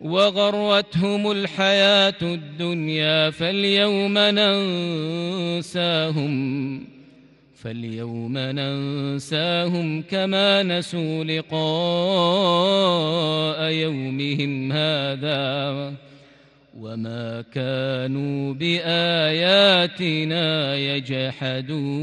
وغروتهم الحياة الدنيا فاليوم ننساهم فاليوم ننساهم كما نسوا لقاء يومهم هذا وما كانوا بآياتنا يجحدون